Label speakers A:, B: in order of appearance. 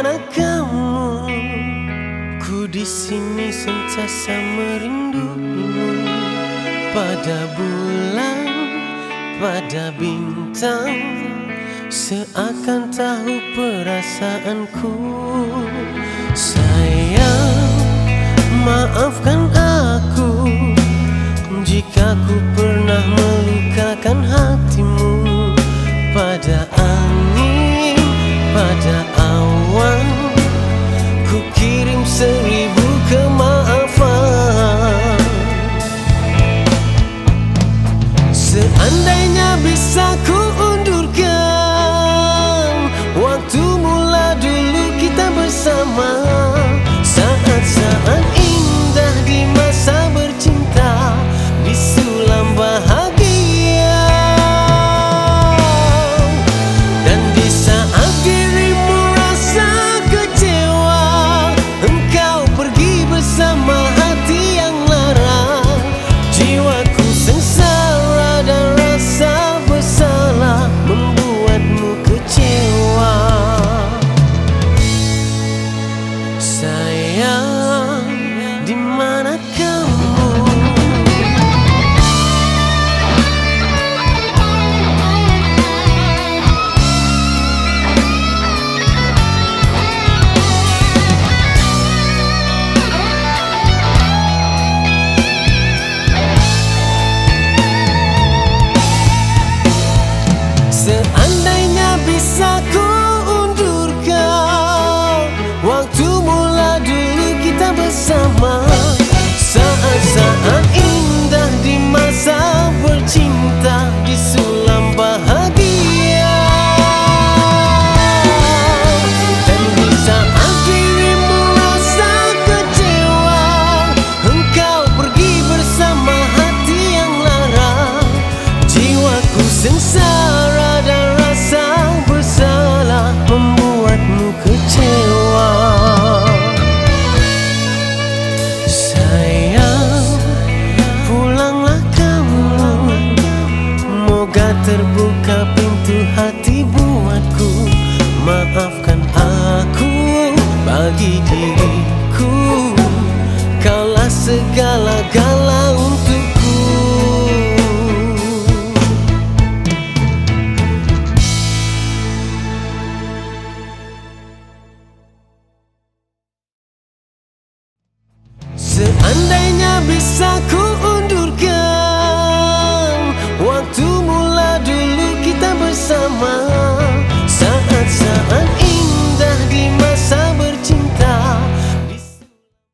A: mana kamu? Ku di sini sentiasa merinduimu pada bulan, pada bintang, seakan tahu perasaanku. Sayang, maafkan aku jika ku pernah melukakan hatimu pada seribu kemaafan. Seandainya bisa ku terbuka pintu hati buatku. Maafkan aku bagi diriku. Kaulah segala-gala untukku. Seandainya bisa ku